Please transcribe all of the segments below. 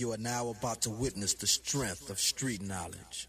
You are now about to witness the strength of street knowledge.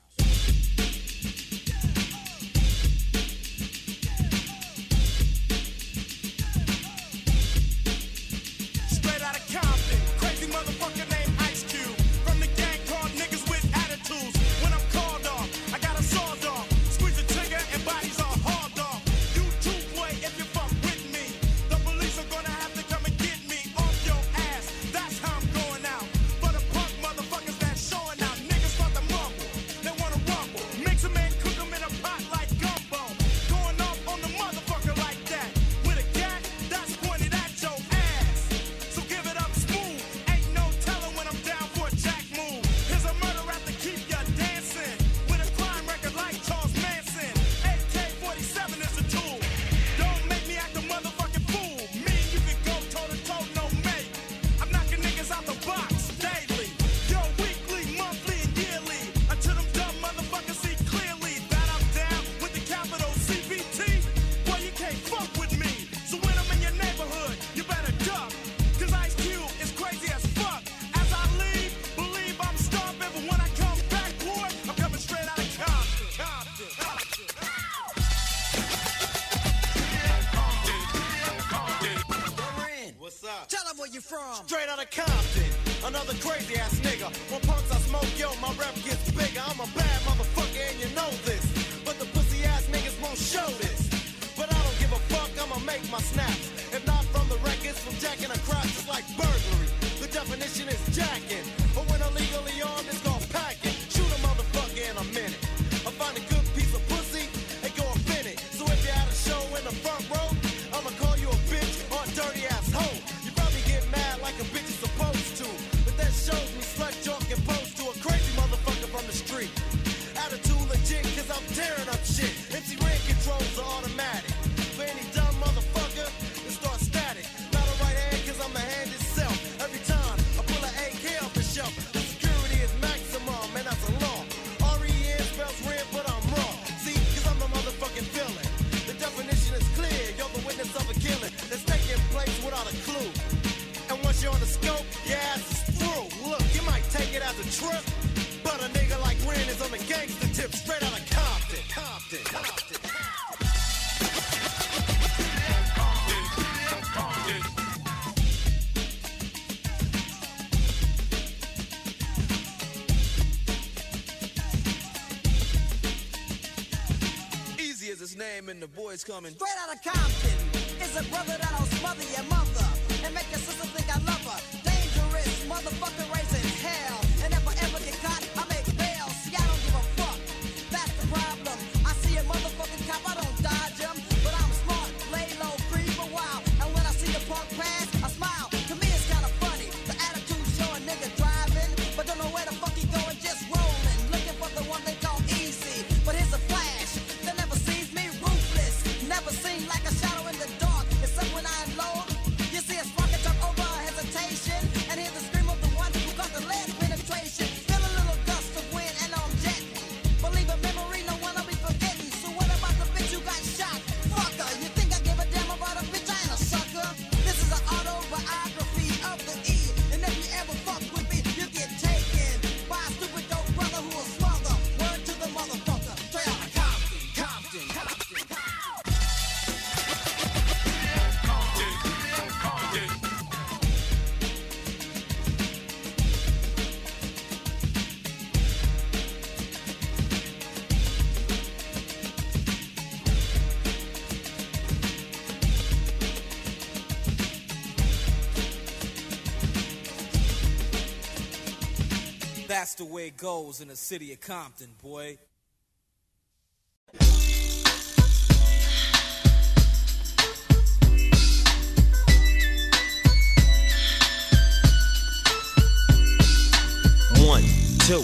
you from? Straight out of Compton, another crazy ass nigga. When punks I smoke, yo, my rep gets bigger. I'm a bad motherfucker and you know this. But the pussy ass niggas won't show this. But I don't give a fuck, I'ma make my snaps. If not from the records, from jacking a it's just like burglary. The definition is jacking. But when illegally armed, it's called packing. Shoot a motherfucker in a minute. name and the boys coming. Straight out of Compton is a brother that'll smother your mother and make your sister think I love her. Dangerous motherfucker raising hell. That's the way it goes in the city of Compton, boy. One, two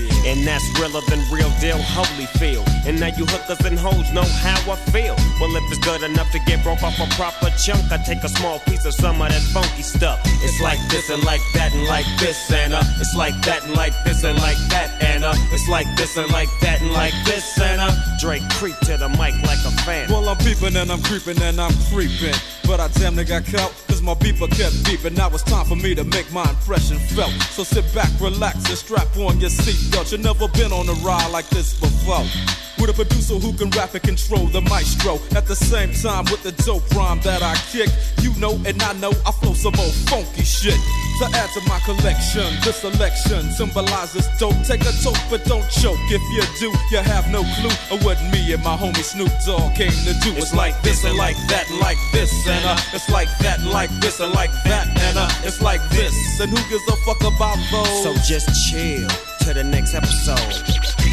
And that's realer than real deal, Holyfield. And now you hookers and hoes know how I feel. Well, if it's good enough to get broke off a proper chunk, I take a small piece of some of that funky stuff. It's like this and like that and like this and it's like that and like this and like that and it's like this and like that and like this and Dre creep to the mic like a fan. Well, I'm peeping and I'm creeping and I'm creeping. But I damn near got caught, cause my beeper kept beeping. Now it's time for me to make my impression felt. So sit back, relax, and strap on your seatbelt. You've never been on a ride like this before. With a producer who can rap and control the maestro. At the same time, with the dope rhyme that I kick, you know and I know I flow some old funky shit. To add to my collection, this selection symbolizes dope. Take a toke, but don't choke. If you do, you have no clue of what me and my homie Snoop Dogg came to do. It's like this and like that, like this and uh, it's like that, like this and like that, and uh, it's like this. And who gives a fuck about those? So just chill to the next episode.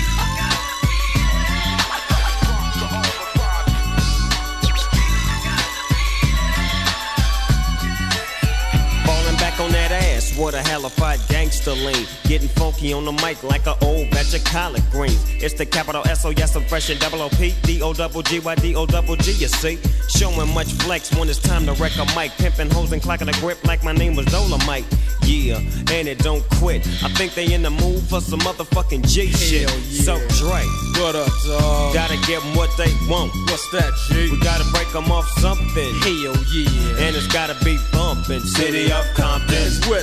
What a hellified gangster lean. Getting funky on the mic like an old batch of collard greens. It's the capital S O yes, I'm fresh and double O P D O double G Y D O double G. You see, showing much flex when it's time to wreck a mic. Pimping hoes and clocking a grip like my name was Dolomite. Yeah, and it don't quit. I think they in the mood for some motherfucking G shit. Yeah. So Dre, What up, dog? gotta give 'em what they want. What's that, G? We gotta break 'em off something. Hell yeah. And it's gotta be bumpin'. City of Compton. It's where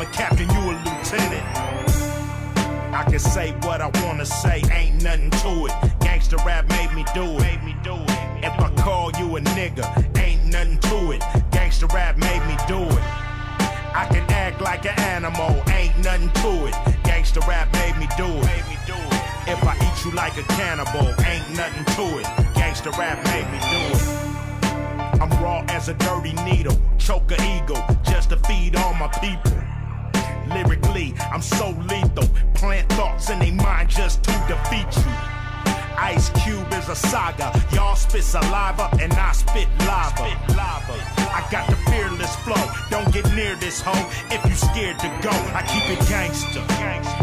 I'm a captain, you a lieutenant. I can say what I wanna say, ain't nothing to it. Gangsta rap made me do it. Made me do it. If I call you a nigga, ain't nothing to it. Gangsta rap made me do it. I can act like an animal, ain't nothing to it. Gangsta rap made me do it. Made me do it. If I eat you like a cannibal, ain't nothing to it. Gangsta rap made me do it. I'm raw as a dirty needle, choke a eagle, just to feed all my people. Lyrically, I'm so lethal. Plant thoughts in their mind just to defeat you. Ice Cube is a saga. Y'all spit saliva and I spit lava. I got the fearless flow. Don't get near this hoe if you scared to go. I keep it gangster.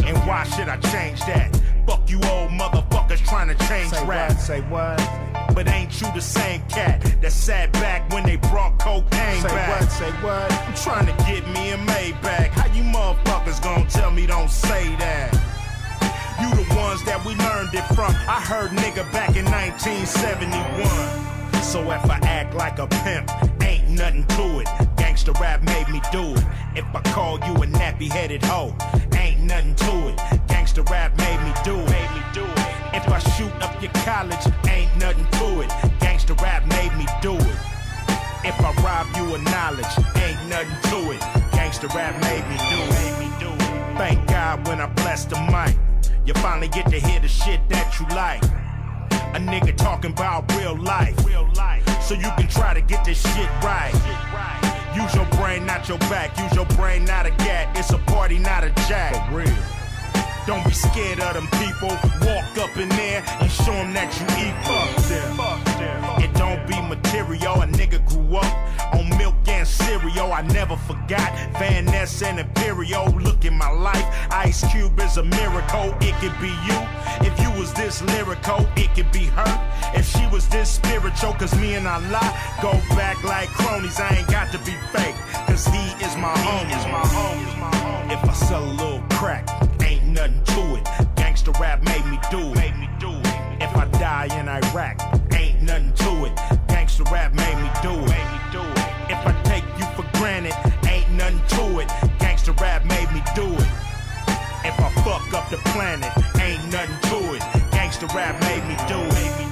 And why should I change that? Fuck you old motherfuckers trying to change Say rap. what? Say what? But ain't you the same cat that sat back when they brought cocaine Say back? what? Say what? I'm trying to get me a Maybach. How you motherfuckers gonna tell me don't say that? You the ones that we learned it from. I heard nigga back in 1971. So if I act like a pimp, ain't nothing to it. Gangsta rap made me do it. If I call you a nappy headed hoe, ain't nothing to it. Gangsta rap made me do it. Made me do it. If I shoot up your college, ain't nothing to it. Gangsta rap made me do it. If I rob you of knowledge, ain't nothing to it. Gangsta rap made me do it. Made me do it. Thank God when I bless the mic, you finally get to hear the shit that you like. A nigga talking about real life, real life. So you can try to get this shit right. Use your brain, not your back. Use your brain, not a gat. It's a party, not a jack. For real. Don't be scared of them people. Walk up in there and show them that you eat. Fuck them. It don't be material. A nigga grew up on milk and cereal. I never forgot Van Ness and Imperial. Look in my life. Ice Cube is a miracle. It could be you. If you was this lyrical, it could be her. If she was this spiritual, cause me and Allah go back like cronies. I ain't got to be fake. Cause he is my homie. Is my homie. If I sell a little crack, ain't nothing to it. Gangsta rap made me do it. Made me do it. If I die in Iraq, ain't nothing to it. Gangsta rap. Made me do it. Granted, ain't nothing to it. Gangsta rap made me do it. If I fuck up the planet, ain't nothing to it. Gangsta rap made me do it.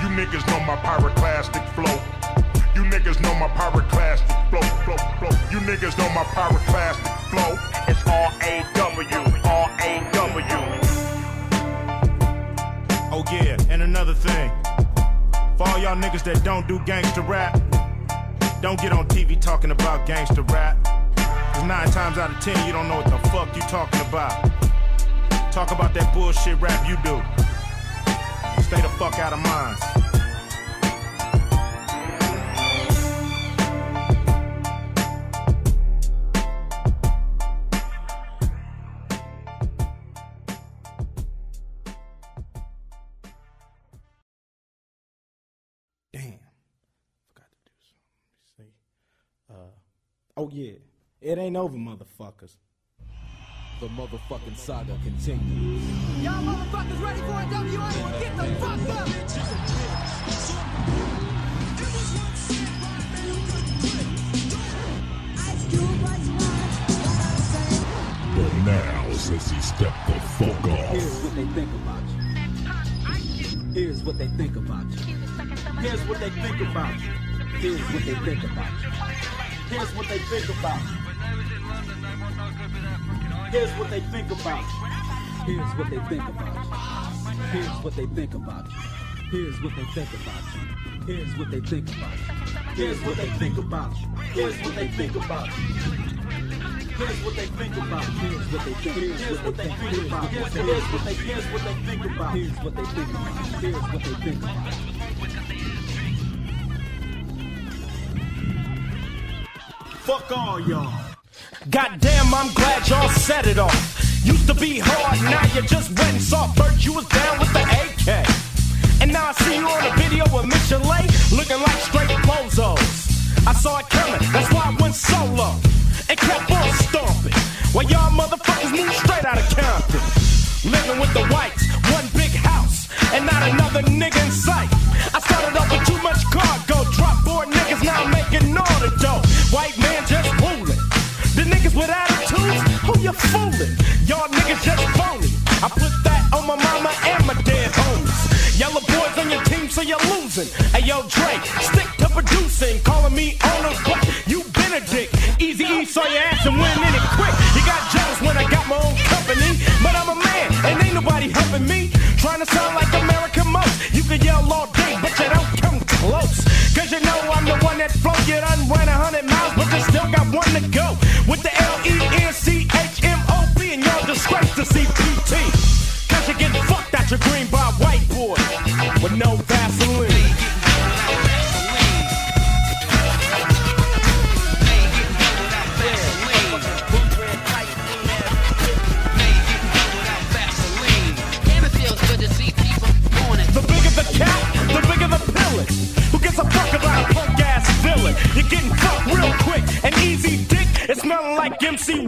You niggas know my pyroclastic flow. You niggas know my pyroclastic flow, flow, flow. You niggas know my pyroclastic flow. R-A-W, R-A-W. Oh yeah, and another thing. For all y'all niggas that don't do gangster rap, don't get on TV talking about gangster rap. Cause nine times out of ten, you don't know what the fuck you talking about. Talk about that bullshit rap you do. Stay the fuck out of mine. Oh yeah. It ain't over, motherfuckers. The motherfucking saga continues. Y'all motherfuckers ready for a WA? Get the fuck up! But now, since he stepped the fuck off, Here's what they think about you. Here's what they think about you. Here's what they think about you. Here's what they think about you. Here's what they think about. Here's what they think about. Here's what they think about. Here's what they think about. Here's what they think about. Here's what they think about. Here's what they think about. Here's what they think about. Here's what they think about. Here's what they think. Here's what they think about. Here's what they. Here's what they think about. Here's what they think about. Here's what they think about. Fuck all y'all. Goddamn, I'm glad y'all set it off. Used to be hard, now you just went and soft. First you was down with the AK. And now I see you on a video with Michel'le, looking like straight bozos. I saw it coming, that's why I went solo. And kept on stomping. While y'all motherfuckers moved straight out of Compton. Living with the whites, one big house, and not another nigga in sight. I started off with too much cargo, drop board niggas, now I'm making all fooling? Y'all niggas just phony. I put that on my mama and my dead homies. Yella boys on your team, so you're losing. Hey yo, Dre, stick to producing, calling me on owner, but you been a dick. Eazy E saw your ass and went in it quick. You got jealous when I got my own company, but I'm a man and ain't nobody helping me. Trying to sound like a most.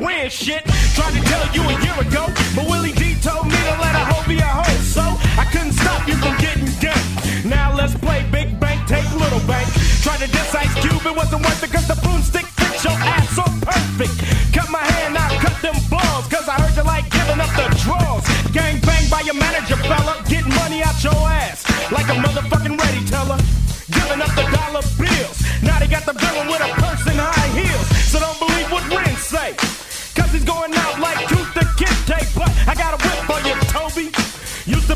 Ren shit. Tried to tell you a year ago, but Willie D told me to let a hoe be a hoe. So I couldn't stop you from getting ganked. Now let's play big bank, take little bank. Tried to diss Ice Cube, it wasn't worth it cause the broomstick fits your ass so perfect. Cut my hand out, cut them balls, cause I heard you like giving up the draws. Gang bang by your manager, fella. Getting money out your ass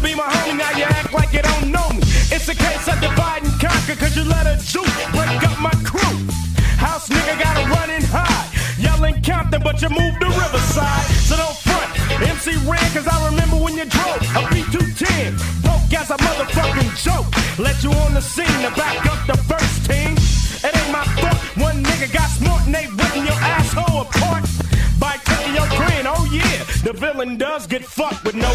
be my homie, now you act like you don't know me. It's a case of divide and conquer, cause you let a juke break up my crew. House nigga got a running high. Yelling Compton, but you moved to Riverside. So don't front. MC Ren, cause I remember when you drove a B210. Broke as a motherfucking joke. Let you on the scene to back up the first team. It ain't my fault. One nigga got smart and they ripping your asshole apart. By taking your grin, oh yeah, the villain does get fucked with no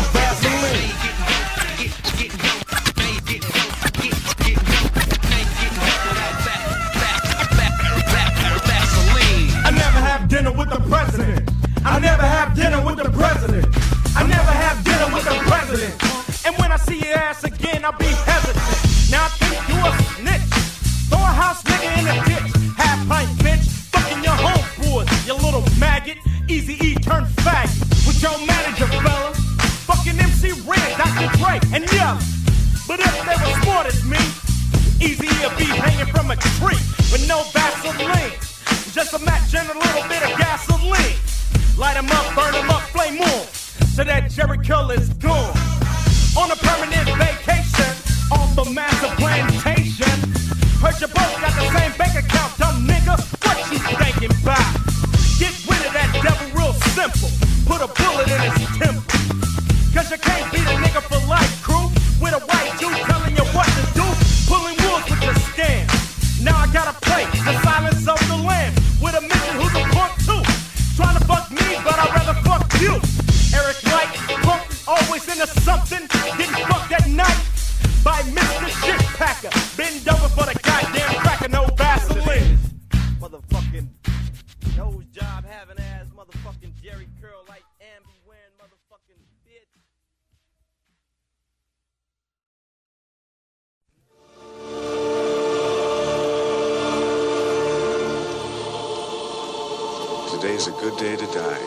Today's a good day to die.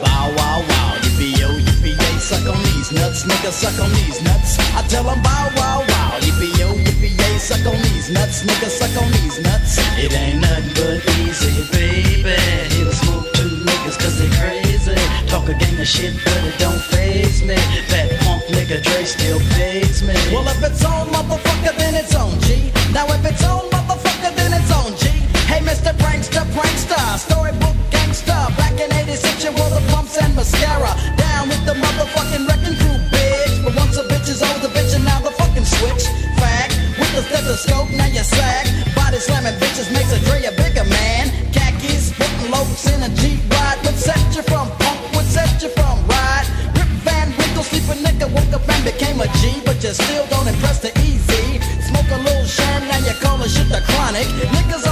Bow wow wow, yippee yo, yippee yay, suck on these nuts, nigga, suck on these nuts. I tell 'em bow wow wow, yippee yo, yippee yay, suck on these nuts, nigga, suck on these nuts. It ain't nothing but Eazy, baby. Here to smoke two niggas cause they crazy. Talk a gang of shit, but it don't phase me. That punk nigga Dre still pays me. Well, if it's on, motherfucker, then it's on, G. Now if it's on, motherfucker, Mr. Prankster, Prankster, storybook gangster. Back in 86, you wore the pumps and mascara. Down with the motherfucking wrecking crew, bitch. But once a bitch is old, the bitch, and now the fucking switch. Fact, with the stethoscope, now you sag. Body slamming bitches makes a Dre a bigger man. Khakis, putting loafs in a Jeep ride. What set you from punk? What set you from ride? Rip Van Winkle, sleeping nigga, woke up and became a G. But you still don't impress the Eazy. Smoke a little sham, now you call shit the chronic. Niggas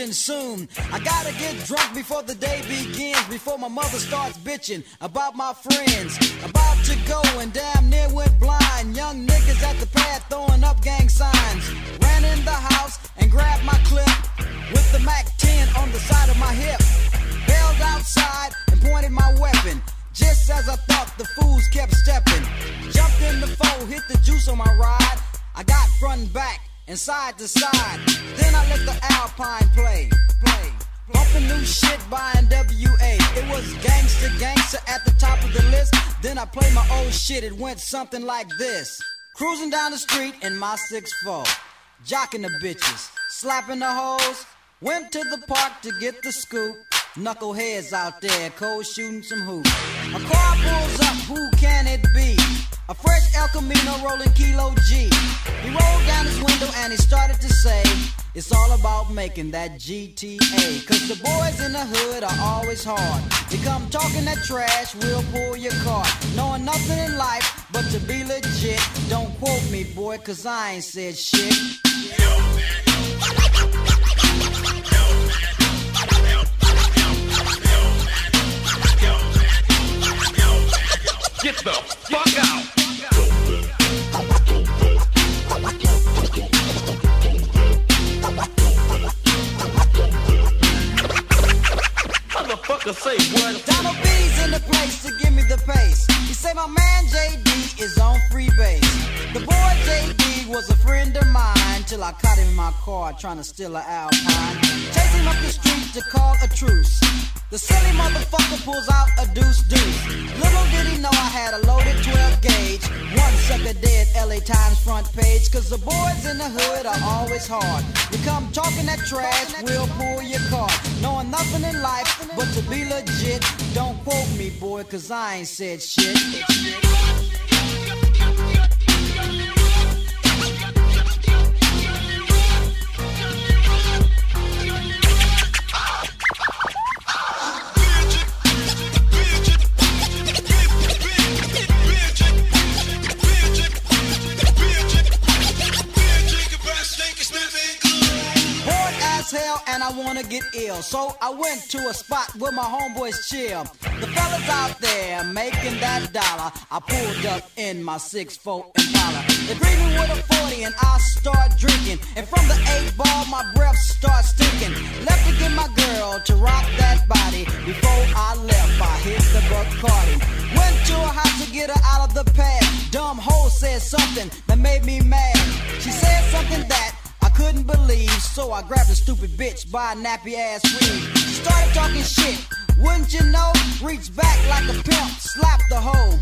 something soon. I gotta get drunk before the day begins, before my mother starts bitching about my friends. About to go and damn near went blind. Young niggas at the pad throwing up gang signs. Ran in the house and grabbed my clip with the MAC 10 on the side of my hip. Bailed outside and pointed my weapon. Just as I thought, the fools kept stepping. Jumped in the foe, hit the juice on my ride. I got front and back and side to side. Then I let the Alpine play, play. Bumping new shit by NWA. It was gangster, gangster at the top of the list. Then I played my old shit. It went something like this. Cruising down the street in my 6'4. Jocking the bitches, slapping the hoes. Went to the park to get the scoop. Knuckleheads out there, cold shooting some hoops. A car pulls up, who can it be? A fresh El Camino rolling Kilo G. He rolled down his window and he started to say, It's all about making that GTA. Cause the boys in the hood are always hard. You come talking that trash, we'll pull your car. Knowing nothing in life but to be legit. Don't quote me, boy, cause I ain't said shit. Get the fuck out! Dogg Say what? Donald B's in the place to give me the pace. He say my man JD is on free base. The boy JD was a friend of mine till I caught him in my car trying to steal an Alpine. Chase him up the street to call a truce. The silly motherfucker pulls out a deuce deuce. Little did he know I had a loaded 12 gauge. One sucker dead, LA Times front page. Cause the boys in the hood are always hard. You come talking that trash, we'll pull your car. Knowing nothing in life but to be legit. Don't quote me, boy, cause I ain't said shit. Get ill. So I went to a spot where my homeboys chill. The fellas out there making that dollar. I pulled up in my 6'4 Impala. They greet me with a 40 and I start drinking. And from the 8 ball, my breath starts stinking. Left to get my girl to rock that body. Before I left, I hit the Bacardi. Went to her house to get her out of the pad. Dumb hoe said something that made me mad. She said something that couldn't believe, so I grabbed a stupid bitch by a nappy ass weave. Started talking shit, wouldn't you know? Reached back like a pimp, slapped the hoe.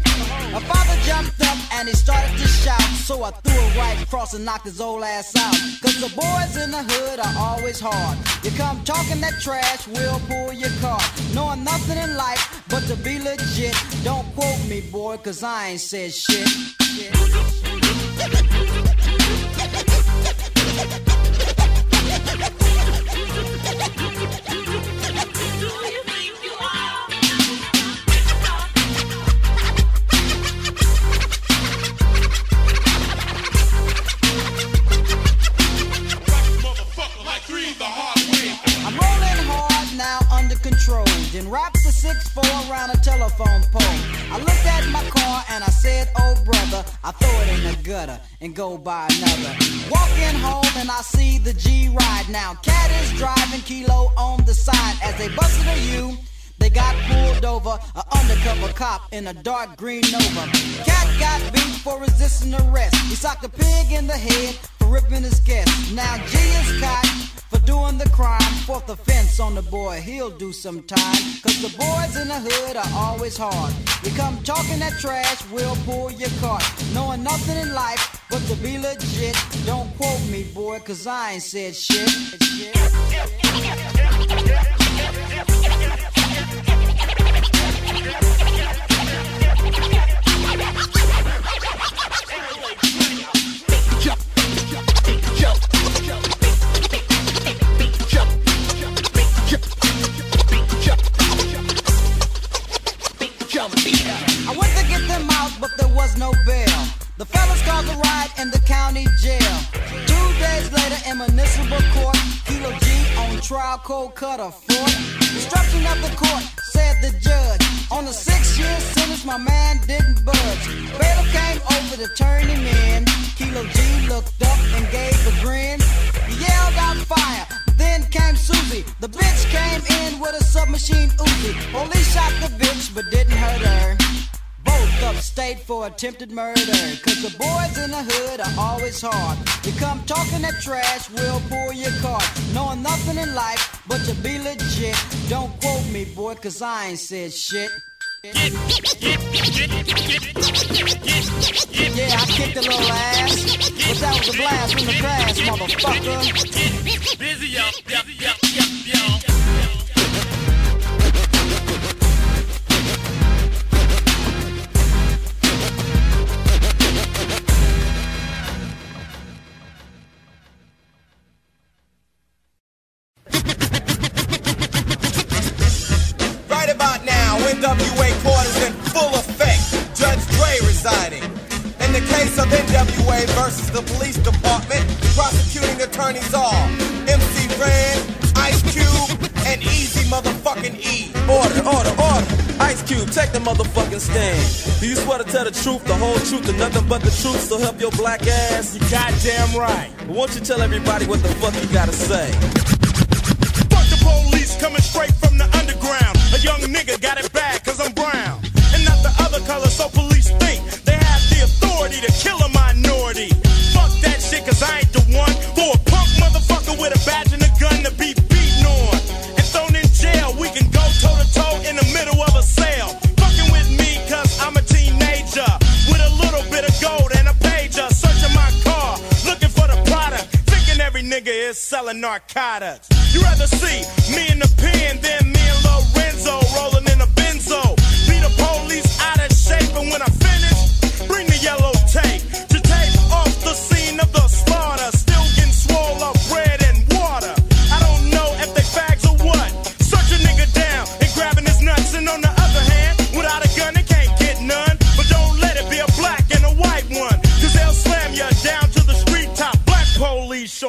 My father jumped up and he started to shout, so I threw a right across and knocked his old ass out. Cause the boys in the hood are always hard. You come talking that trash, we'll pull your car. Knowing nothing in life but to be legit. Don't quote me, boy, cause I ain't said shit. I'm telephone pole. I looked at my car and I said, oh brother, I throw it in the gutter and go buy another. Walking home and I see the G ride now. Cat is driving kilo on the side as they busted a U. They got pulled over, a undercover cop in a dark green Nova. Cat got beat for resisting arrest. He socked a pig in the head ripping his guest. Now G is caught for doing the crime. Fourth offense on the boy, he'll do some time. Cause the boys in the hood are always hard. You come talking that trash, we'll pull your cart. Knowing nothing in life but to be legit. Don't quote me, boy, cause I ain't said shit. Cause I ain't said shit. Yeah, I kicked a little ass, but that was a blast from the past, motherfucker. Busy of NWA versus the police department, prosecuting attorneys are MC Ren, Ice Cube, and Eazy motherfucking E. Order, order, order. Ice Cube, take the motherfucking stand. Do you swear to tell the truth, the whole truth, and nothing but the truth, so help your black ass? You goddamn right. Won't you tell everybody what the fuck you gotta say? Fuck the police coming straight from the underground. A A young nigga got it to kill a minority. Fuck that shit cause I ain't the one for a punk motherfucker with a badge and a gun to be beaten on. And thrown in jail, we can go toe to toe in the middle of a sale. Fucking with me cause I'm a teenager with a little bit of gold and a pager. Searching my car, looking for the product. Thinking every nigga is selling narcotics. You rather see me in the pen than me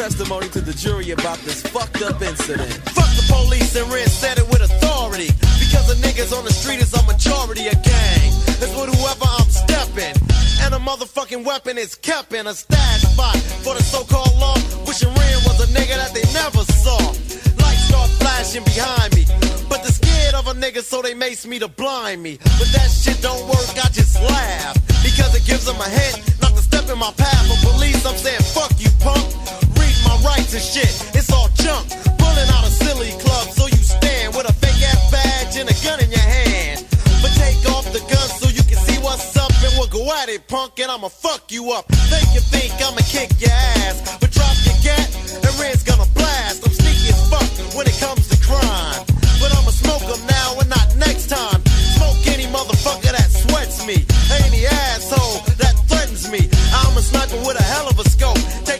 Testimony to the jury about this fucked up incident? Fuck the police and Ren said it with authority. Because the niggas on the street is a majority of gang. It's with whoever I'm stepping. And a motherfucking weapon is kept in a stash spot for the so-called law. Wishing Ren was a nigga that they never saw. Lights start flashing behind me. But they're scared of a nigga, so they mace me to blind me. But that shit don't work, I just laugh. Because it gives them a hint not to step in my path. For police, I'm saying, fuck you, punk. My rights and shit, it's all junk. Pulling out a silly club, so you stand with a fake ass badge and a gun in your hand. But take off the gun so you can see what's up, and we'll go at it, punk, and I'ma fuck you up. Think you think I'ma kick your ass, but drop your gat, and Ren's gonna blast. I'm sneaky as fuck when it comes to crime. But I'ma smoke 'em now and not next time. Smoke any motherfucker that sweats me, any asshole that threatens me. I'm a sniper with a hell of a scope, taking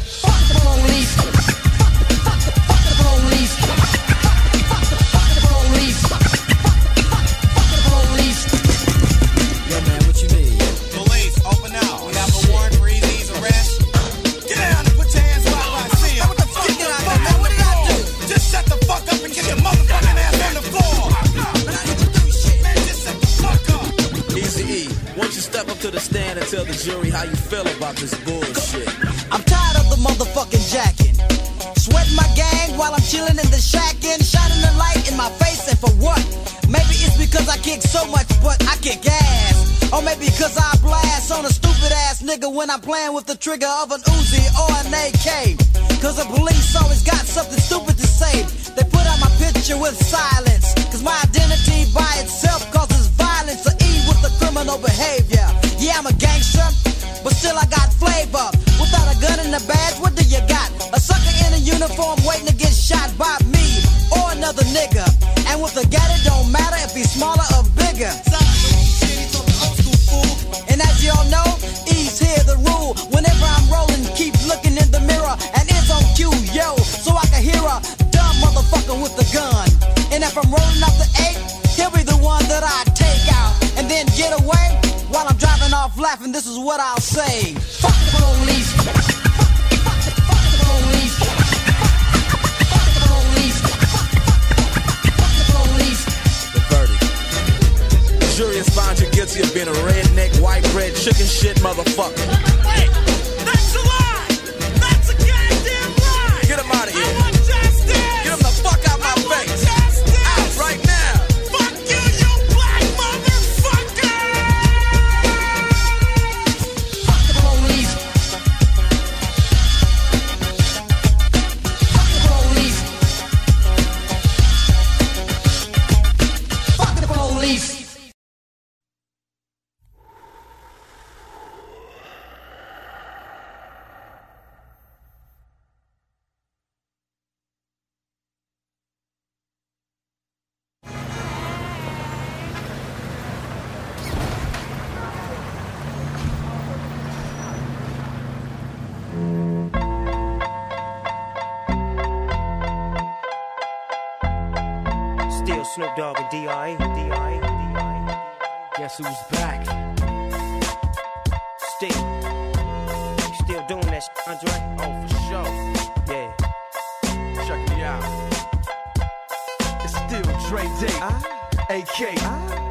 About this bullshit? I'm tired of the motherfucking jacking. Sweating my gang while I'm chilling in the shack and shining the light in my face and for what? Maybe it's because I kick so much, but I kick ass. Or maybe because I blast on a stupid ass nigga when I'm playing with the trigger of an Uzi or an AK. Cause the police always got something stupid to say. They put out my picture with silence. Cause my identity by itself causes violence or E with the criminal behavior. Yeah, I'm a gangster, but still I got flavor. Without a gun and a badge, what do you got? A sucker in a uniform waiting to get shot by me or another nigga. And with a gat, it don't matter if he's smaller or bigger. And as y'all know, E's here the rule. Whenever I'm rolling, keep looking in the mirror and it's on cue, yo, so I can hear a dumb motherfucker with a gun. And if I'm rolling laughing. This is what I'll say: Fuck the police. Fuck the police. Fuck the police. Fuck the police. The verdict. The jury has found you guilty of being a redneck, white bread, chicken shit motherfucker. Snoop Dogg and D.I. D.R.E. D.R.E. Guess who's back? Still. You still doing that shit, Andre? Oh, for sure. Yeah. Check me out. It's still Dre Day, AK. Though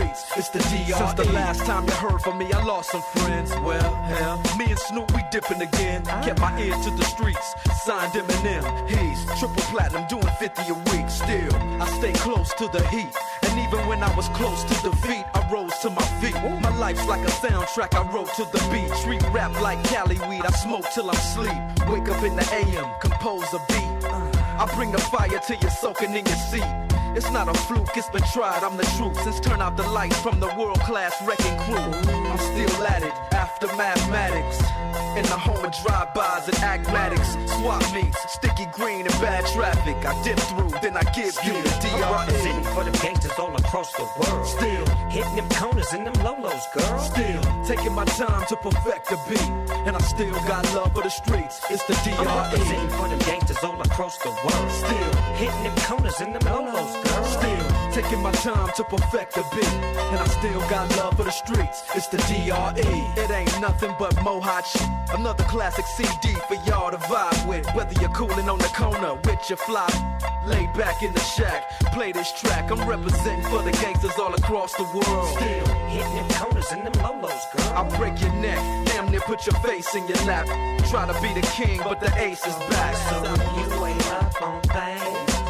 It's the DRE. Since the last time you heard from me, I lost some friends. Well, hell, me and Snoop, we dipping again. Kept my ear to the streets. Signed Eminem. He's triple platinum, doing 50 a week. Still, I stay close to the heat. And even when I was close to defeat, I rose to my feet. My life's like a soundtrack I wrote to the beat. Treat rap like Cali weed. I smoke till I'm sleep. Wake up in the AM, compose a beat. I bring the fire till you're soaking in your seat. It's not a fluke, it's been tried, I'm the truth. Since turn out the lights from the World Class Wreckin' Cru, I'm still at it after mathematics. In the home of drive-bys and acmatics, swap meets, sticky green and bad traffic. I dip through, then I give you the DRE. for them gangsters all across the world. Still hitting them corners and them lolos, girl. Still taking my time to perfect the beat, and I still got love for the streets. It's the DRE. for them gangsters all across the world. Still hitting them corners and them lolos, girl. Still taking my time to perfect the beat, and I still got love for the streets. It's the DRE. It ain't nothing but mohawk shit. Another classic CD for y'all to vibe with. Whether you're cooling on the corner with your fly, lay back in the shack, play this track. I'm representing for the gangsters all across the world. Still hitting them corners and them lolos, girl. I'll break your neck, damn near put your face in your lap. Try to be the king, but the ace is back. So you ain't up on things.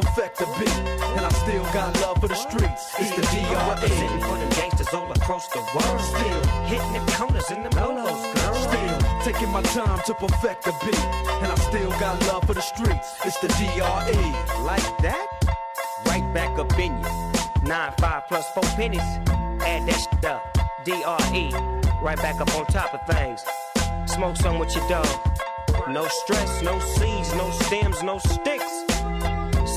perfect the beat, and I still got love for the streets. It's the I'm representing DRE. for the gangsters all across the world. Still hitting the corners and them lolos, girl. Still taking my time to perfect the beat, and I still got love for the streets. It's the DRE. Like that? Right back up in you. Nine, five plus four pennies. Add that shit up. D-R-E. Right back up on top of things. Smoke some with your dog. No stress, no seeds, no stems, no sticks.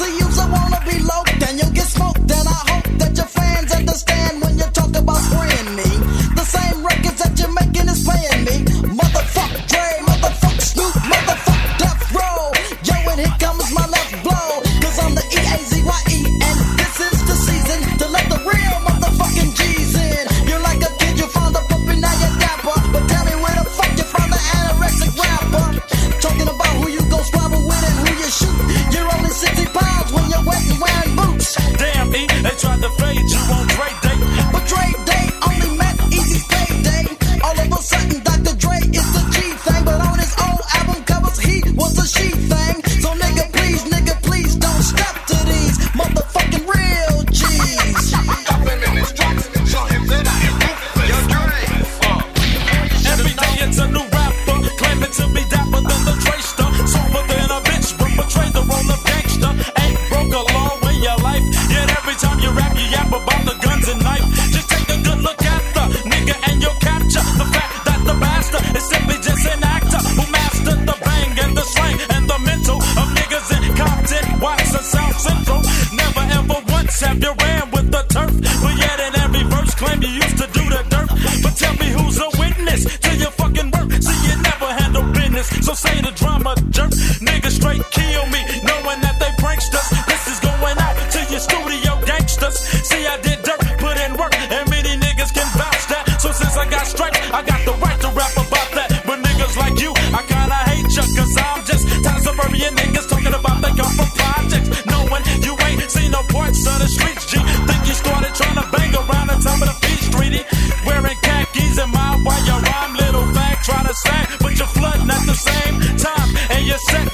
So you the turf. But yet in every verse, claim you used to do the dirt. But tell me who's a witness to your fucking work? See, you never handle business, so say the drama jerk. Set